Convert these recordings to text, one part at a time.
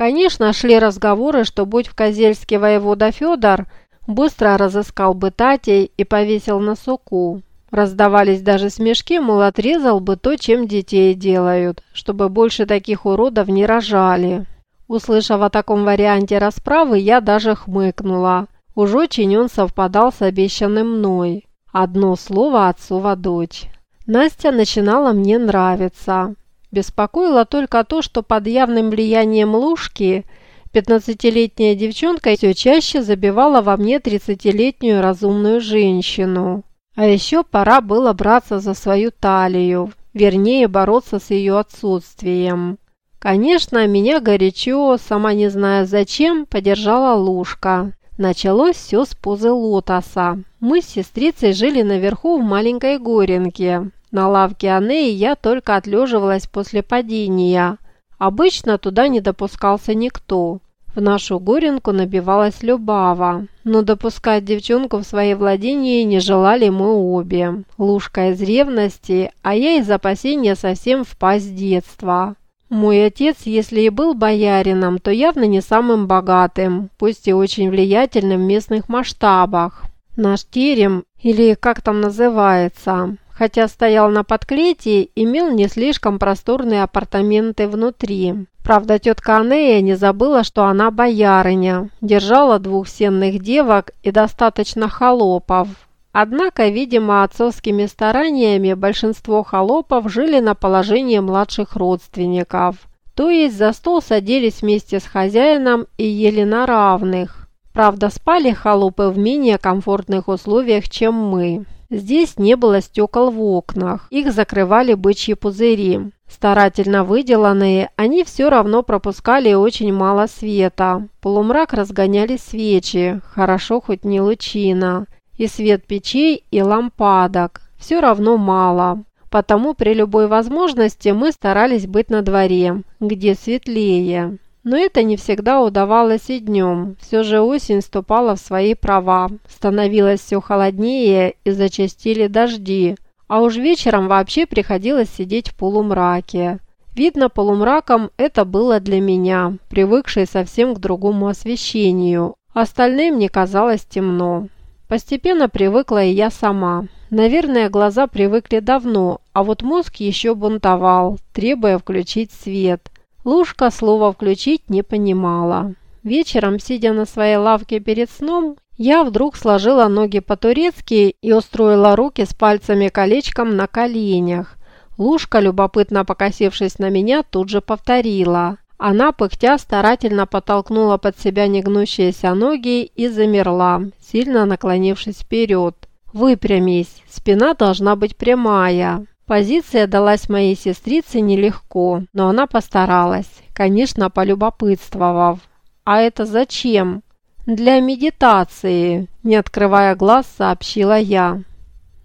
Конечно, шли разговоры, что будь в Козельске воевода Федор, быстро разыскал бы Татей и повесил на суку. Раздавались даже смешки, мол, отрезал бы то, чем детей делают, чтобы больше таких уродов не рожали. Услышав о таком варианте расправы, я даже хмыкнула. Уж очень он совпадал с обещанным мной. Одно слово отцова дочь. Настя начинала мне нравиться. Беспокоило только то, что под явным влиянием Лужки пятнадцатилетняя девчонка все чаще забивала во мне тридцатилетнюю разумную женщину. А еще пора было браться за свою талию, вернее бороться с ее отсутствием. Конечно, меня горячо, сама не зная зачем, поддержала Лужка. Началось все с позы лотоса. Мы с сестрицей жили наверху в маленькой горенке, на лавке Анеи я только отлеживалась после падения. Обычно туда не допускался никто. В нашу горенку набивалась Любава, но допускать девчонку в свои владения не желали мы обе. Лужка из ревности, а я из опасения совсем впасть с детства. Мой отец, если и был боярином, то явно не самым богатым, пусть и очень влиятельным в местных масштабах. Наш терем, или как там называется, хотя стоял на подклете, имел не слишком просторные апартаменты внутри. Правда, тетка Анея не забыла, что она боярыня, держала двух сенных девок и достаточно холопов. Однако, видимо, отцовскими стараниями большинство холопов жили на положении младших родственников. То есть за стол садились вместе с хозяином и ели на равных. Правда, спали холопы в менее комфортных условиях, чем мы. Здесь не было стекол в окнах, их закрывали бычьи пузыри. Старательно выделанные, они все равно пропускали очень мало света. Полумрак разгоняли свечи, хорошо хоть не лучина. И свет печей, и лампадок. Все равно мало. Потому при любой возможности мы старались быть на дворе, где светлее. Но это не всегда удавалось и днем. Все же осень вступала в свои права. Становилось все холоднее и зачастили дожди. А уж вечером вообще приходилось сидеть в полумраке. Видно, полумраком это было для меня, привыкшей совсем к другому освещению. Остальным мне казалось темно. Постепенно привыкла и я сама. Наверное, глаза привыкли давно, а вот мозг еще бунтовал, требуя включить свет – Лужка слова «включить» не понимала. Вечером, сидя на своей лавке перед сном, я вдруг сложила ноги по-турецки и устроила руки с пальцами колечком на коленях. Лужка, любопытно покосившись на меня, тут же повторила. Она, пыхтя, старательно подтолкнула под себя негнущиеся ноги и замерла, сильно наклонившись вперед. «Выпрямись, спина должна быть прямая». Позиция далась моей сестрице нелегко, но она постаралась, конечно, полюбопытствовав. «А это зачем?» «Для медитации», – не открывая глаз, сообщила я.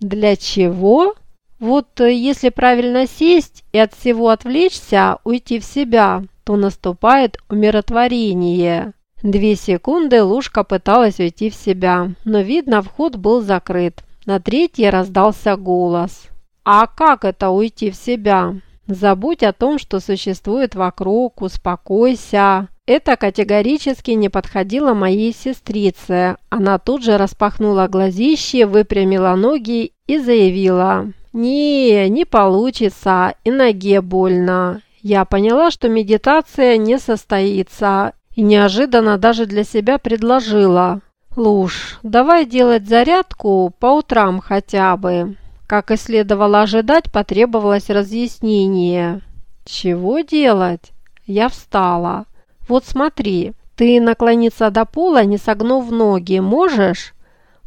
«Для чего?» «Вот э, если правильно сесть и от всего отвлечься, уйти в себя, то наступает умиротворение». Две секунды Лушка пыталась уйти в себя, но, видно, вход был закрыт. На третьей раздался голос. А как это уйти в себя? Забудь о том, что существует вокруг, успокойся. Это категорически не подходило моей сестрице. Она тут же распахнула глазище, выпрямила ноги и заявила. «Не, не получится, и ноге больно». Я поняла, что медитация не состоится, и неожиданно даже для себя предложила. «Луж, давай делать зарядку по утрам хотя бы». Как и следовало ожидать, потребовалось разъяснение. «Чего делать?» Я встала. «Вот смотри, ты наклониться до пола, не согнув ноги, можешь?»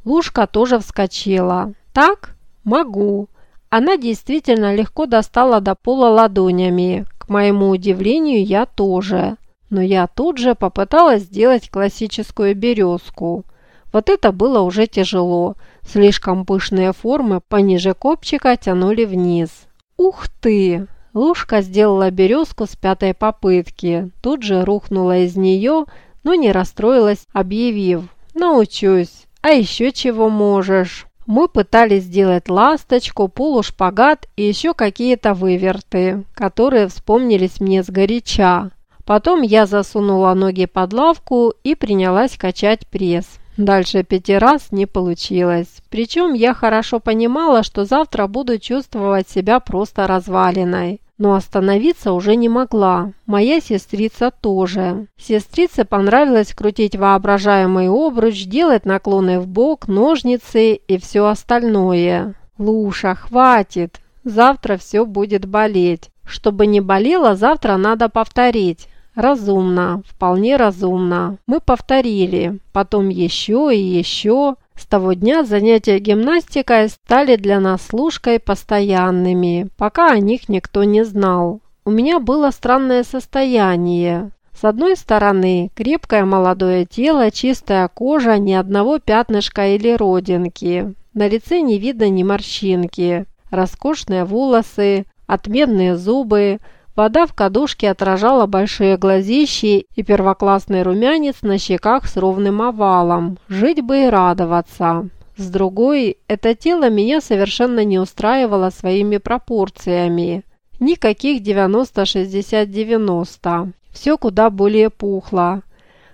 Лушка тоже вскочила. «Так? Могу». Она действительно легко достала до пола ладонями. К моему удивлению, я тоже. Но я тут же попыталась сделать классическую березку. Вот это было уже тяжело. Слишком пышные формы пониже копчика тянули вниз. «Ух ты!» Лушка сделала березку с пятой попытки. Тут же рухнула из нее, но не расстроилась, объявив «Научусь, а еще чего можешь?» Мы пытались сделать ласточку, полушпагат и еще какие-то выверты, которые вспомнились мне сгоряча. Потом я засунула ноги под лавку и принялась качать пресс. Дальше пяти раз не получилось. Причем я хорошо понимала, что завтра буду чувствовать себя просто развалиной. Но остановиться уже не могла. Моя сестрица тоже. Сестрице понравилось крутить воображаемый обруч, делать наклоны в бок, ножницы и все остальное. «Луша, хватит! Завтра все будет болеть. Чтобы не болело, завтра надо повторить. Разумно, вполне разумно. Мы повторили, потом еще и еще. С того дня занятия гимнастикой стали для нас служкой постоянными, пока о них никто не знал. У меня было странное состояние. С одной стороны, крепкое молодое тело, чистая кожа, ни одного пятнышка или родинки. На лице не видно ни морщинки. Роскошные волосы, отменные зубы – Вода в кадушке отражала большие глазищи и первоклассный румянец на щеках с ровным овалом. Жить бы и радоваться. С другой, это тело меня совершенно не устраивало своими пропорциями. Никаких 90-60-90. Все куда более пухло.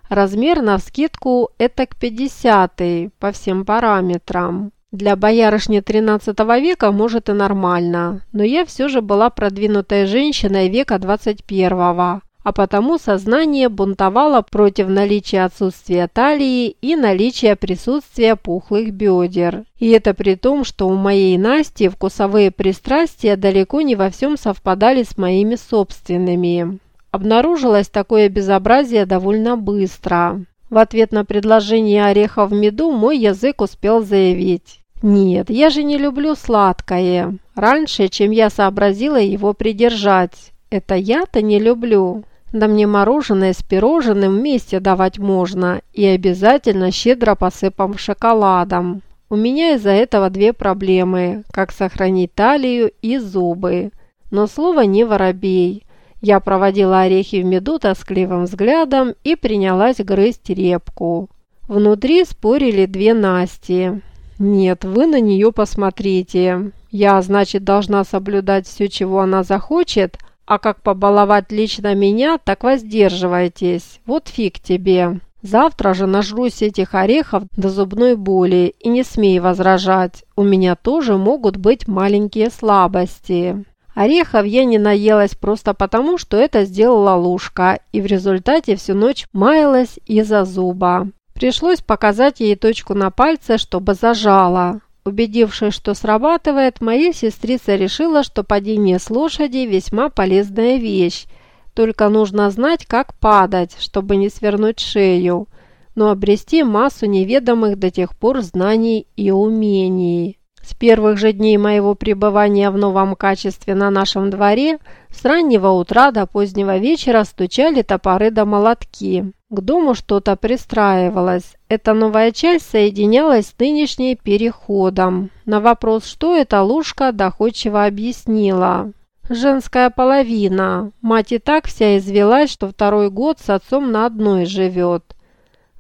Размер на вскидку это к 50 по всем параметрам. Для боярышни XIII века, может, и нормально, но я все же была продвинутой женщиной века XXI, а потому сознание бунтовало против наличия отсутствия талии и наличия присутствия пухлых бедер. И это при том, что у моей Насти вкусовые пристрастия далеко не во всем совпадали с моими собственными. Обнаружилось такое безобразие довольно быстро. В ответ на предложение ореха в меду мой язык успел заявить. «Нет, я же не люблю сладкое. Раньше, чем я сообразила его придержать. Это я-то не люблю. Да мне мороженое с пирожным вместе давать можно и обязательно щедро посыпав шоколадом. У меня из-за этого две проблемы – как сохранить талию и зубы. Но слово не воробей». Я проводила орехи в меду тоскливым взглядом и принялась грызть репку. Внутри спорили две Насти. «Нет, вы на нее посмотрите. Я, значит, должна соблюдать все, чего она захочет, а как побаловать лично меня, так воздерживайтесь. Вот фиг тебе. Завтра же нажрусь этих орехов до зубной боли и не смей возражать. У меня тоже могут быть маленькие слабости». Орехов я не наелась просто потому, что это сделала Лушка, и в результате всю ночь маялась из-за зуба. Пришлось показать ей точку на пальце, чтобы зажала. Убедившись, что срабатывает, моя сестрица решила, что падение с лошади весьма полезная вещь. Только нужно знать, как падать, чтобы не свернуть шею, но обрести массу неведомых до тех пор знаний и умений. С первых же дней моего пребывания в новом качестве на нашем дворе с раннего утра до позднего вечера стучали топоры да молотки. К дому что-то пристраивалось. Эта новая часть соединялась с нынешней переходом. На вопрос, что это, Лушка доходчиво объяснила. «Женская половина. Мать и так вся извелась, что второй год с отцом на одной живет».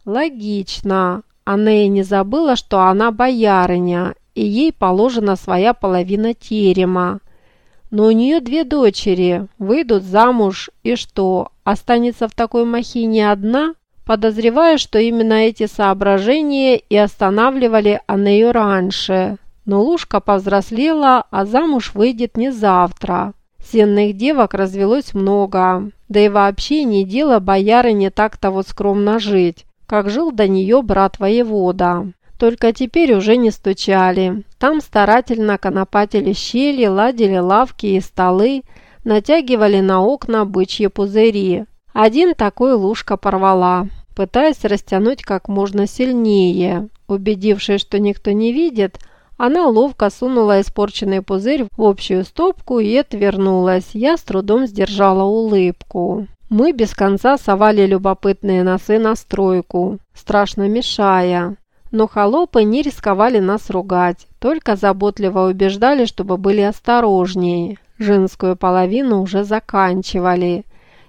«Логично. Анея не забыла, что она боярыня, и ей положена своя половина терема. Но у нее две дочери, выйдут замуж, и что, останется в такой махине одна? Подозревая, что именно эти соображения и останавливали Анею раньше. Но Лушка повзрослела, а замуж выйдет не завтра. Сенных девок развелось много, да и вообще не дело бояры не так-то вот скромно жить, как жил до нее брат воевода. Только теперь уже не стучали. Там старательно конопатили щели, ладили лавки и столы, натягивали на окна бычьи пузыри. Один такой лужка порвала, пытаясь растянуть как можно сильнее. Убедившись, что никто не видит, она ловко сунула испорченный пузырь в общую стопку и отвернулась. Я с трудом сдержала улыбку. Мы без конца совали любопытные носы на стройку, страшно мешая. Но холопы не рисковали нас ругать, только заботливо убеждали, чтобы были осторожнее. Женскую половину уже заканчивали.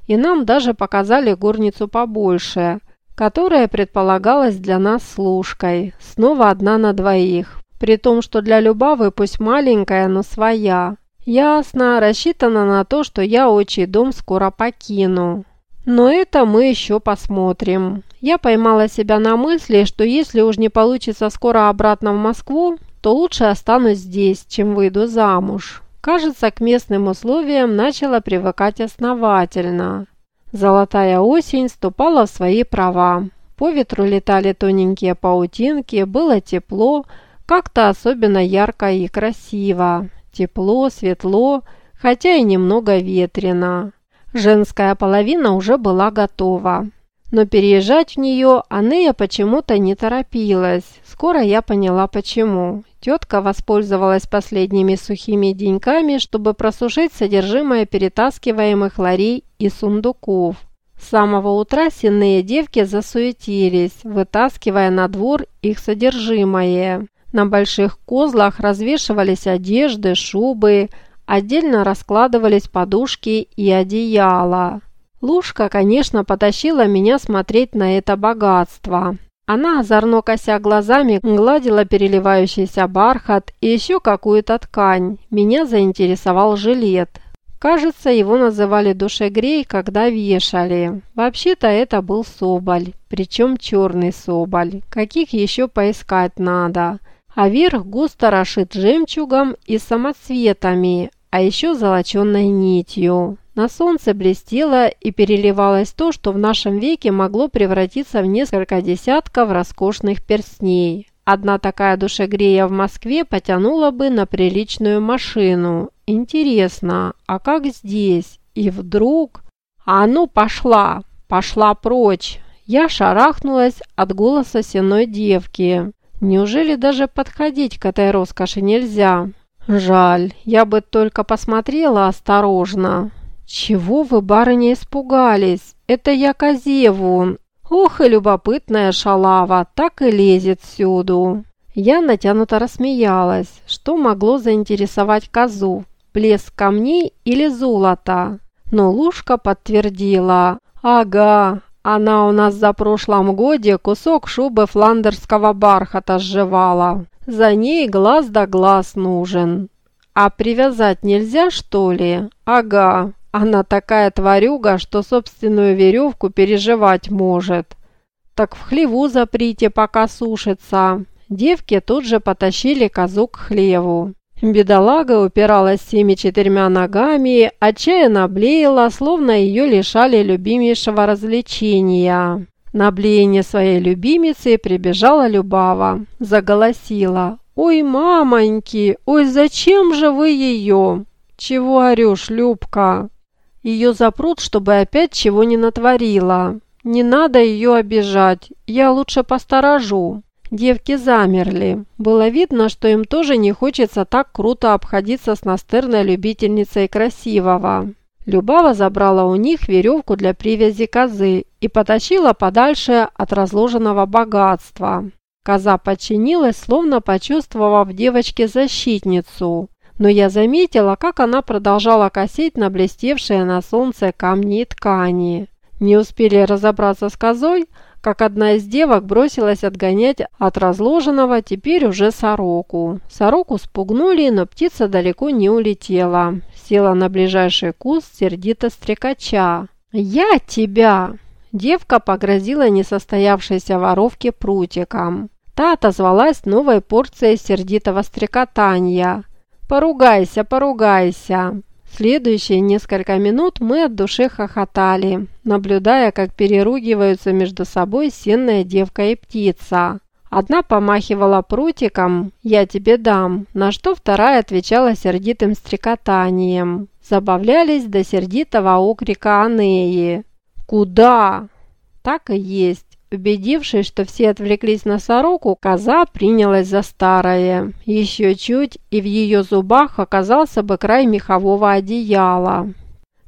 И нам даже показали горницу побольше, которая предполагалась для нас служкой. Снова одна на двоих. При том, что для Любавы пусть маленькая, но своя. Ясно, рассчитано на то, что я отчий дом скоро покину. Но это мы еще посмотрим. Я поймала себя на мысли, что если уж не получится скоро обратно в Москву, то лучше останусь здесь, чем выйду замуж. Кажется, к местным условиям начала привыкать основательно. Золотая осень ступала в свои права. По ветру летали тоненькие паутинки, было тепло, как-то особенно ярко и красиво. Тепло, светло, хотя и немного ветрено. Женская половина уже была готова. Но переезжать в нее Анея почему-то не торопилась. Скоро я поняла почему. Тетка воспользовалась последними сухими деньками, чтобы просушить содержимое перетаскиваемых ларей и сундуков. С самого утра сенные девки засуетились, вытаскивая на двор их содержимое. На больших козлах развешивались одежды, шубы, отдельно раскладывались подушки и одеяла. Лушка, конечно, потащила меня смотреть на это богатство. Она, озорно кося глазами, гладила переливающийся бархат и еще какую-то ткань. Меня заинтересовал жилет. Кажется, его называли душегрей, когда вешали. Вообще-то это был соболь, причем черный соболь. Каких еще поискать надо? А верх густо расшит жемчугом и самоцветами, а еще золоченной нитью. На солнце блестело и переливалось то, что в нашем веке могло превратиться в несколько десятков роскошных перстней. Одна такая душегрея в Москве потянула бы на приличную машину. Интересно, а как здесь? И вдруг... А ну пошла! Пошла прочь! Я шарахнулась от голоса сеной девки. Неужели даже подходить к этой роскоши нельзя? Жаль, я бы только посмотрела осторожно. Чего вы, барыня, испугались? Это я Козевун, Ох и любопытная шалава, так и лезет всюду. Я натянуто рассмеялась. Что могло заинтересовать козу? Блеск камней или золото? Но Лушка подтвердила. Ага, она у нас за прошлом годе кусок шубы фландерского бархата сживала. За ней глаз да глаз нужен. А привязать нельзя, что ли? Ага, она такая тварюга, что собственную веревку переживать может. Так в хлеву заприте, пока сушится. Девки тут же потащили козу к хлеву. Бедолага упиралась всеми четырьмя ногами, отчаянно блеяла, словно ее лишали любимейшего развлечения. На блеяние своей любимицы прибежала Любава, заголосила. «Ой, мамоньки, ой, зачем же вы ее?» «Чего орешь, Любка?» Ее запрут, чтобы опять чего не натворила. Не надо ее обижать, я лучше посторожу. Девки замерли. Было видно, что им тоже не хочется так круто обходиться с настырной любительницей красивого. Любава забрала у них веревку для привязи козы и потащила подальше от разложенного богатства. Коза подчинилась, словно почувствовав девочке защитницу но я заметила, как она продолжала косить на блестевшие на солнце камни и ткани. Не успели разобраться с козой, как одна из девок бросилась отгонять от разложенного теперь уже сороку. Сороку спугнули, но птица далеко не улетела. Села на ближайший куст сердито стрекача. «Я тебя!» Девка погрозила несостоявшейся воровке прутиком. Та отозвалась новой порцией сердитого стрекотания – «Поругайся, поругайся!» Следующие несколько минут мы от души хохотали, наблюдая, как переругиваются между собой сенная девка и птица. Одна помахивала прутиком «Я тебе дам», на что вторая отвечала сердитым стрекотанием. Забавлялись до сердитого окрика Анеи. «Куда?» Так и есть. Убедившись, что все отвлеклись на сороку, коза принялась за старое. Еще чуть, и в ее зубах оказался бы край мехового одеяла.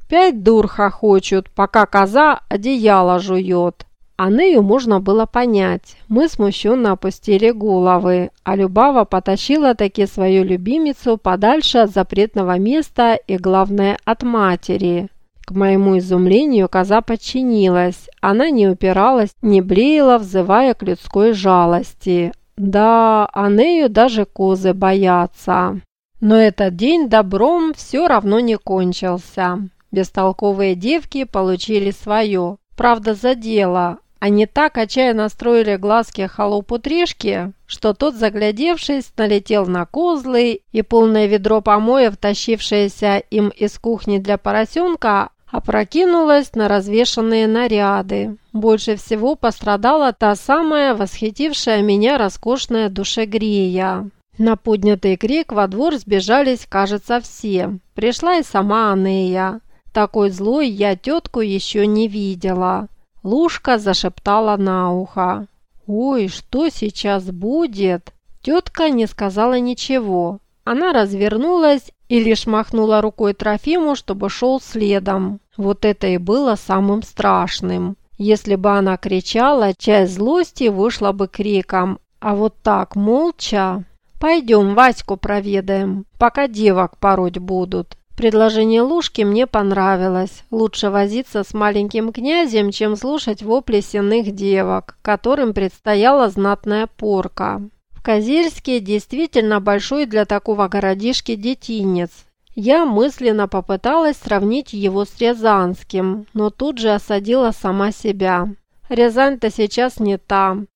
Пять дур хохочут, пока коза одеяло жует. А Нею можно было понять. Мы смущенно опустили головы, а Любава потащила таки свою любимицу подальше от запретного места и, главное, от матери. К моему изумлению коза подчинилась. Она не упиралась, не блеяла, взывая к людской жалости. Да, Анею даже козы боятся. Но этот день добром все равно не кончился. Бестолковые девки получили свое. Правда, за дело. Они так отчаянно строили глазки холопу Тришки, что тот, заглядевшись, налетел на козлы, и полное ведро помоев, тащившееся им из кухни для поросенка, опрокинулось на развешанные наряды. Больше всего пострадала та самая восхитившая меня роскошная душегрея. На поднятый крик во двор сбежались, кажется, все. Пришла и сама Анея. Такой злой я тетку еще не видела. Лушка зашептала на ухо. «Ой, что сейчас будет?» Тетка не сказала ничего. Она развернулась и лишь махнула рукой Трофиму, чтобы шел следом. Вот это и было самым страшным. Если бы она кричала, часть злости вышла бы криком. А вот так, молча... «Пойдем Ваську проведаем, пока девок пороть будут». Предложение Лушки мне понравилось. Лучше возиться с маленьким князем, чем слушать вопли сенных девок, которым предстояла знатная порка. Козельске действительно большой для такого городишки детинец. Я мысленно попыталась сравнить его с Рязанским, но тут же осадила сама себя. Рязань-то сейчас не там.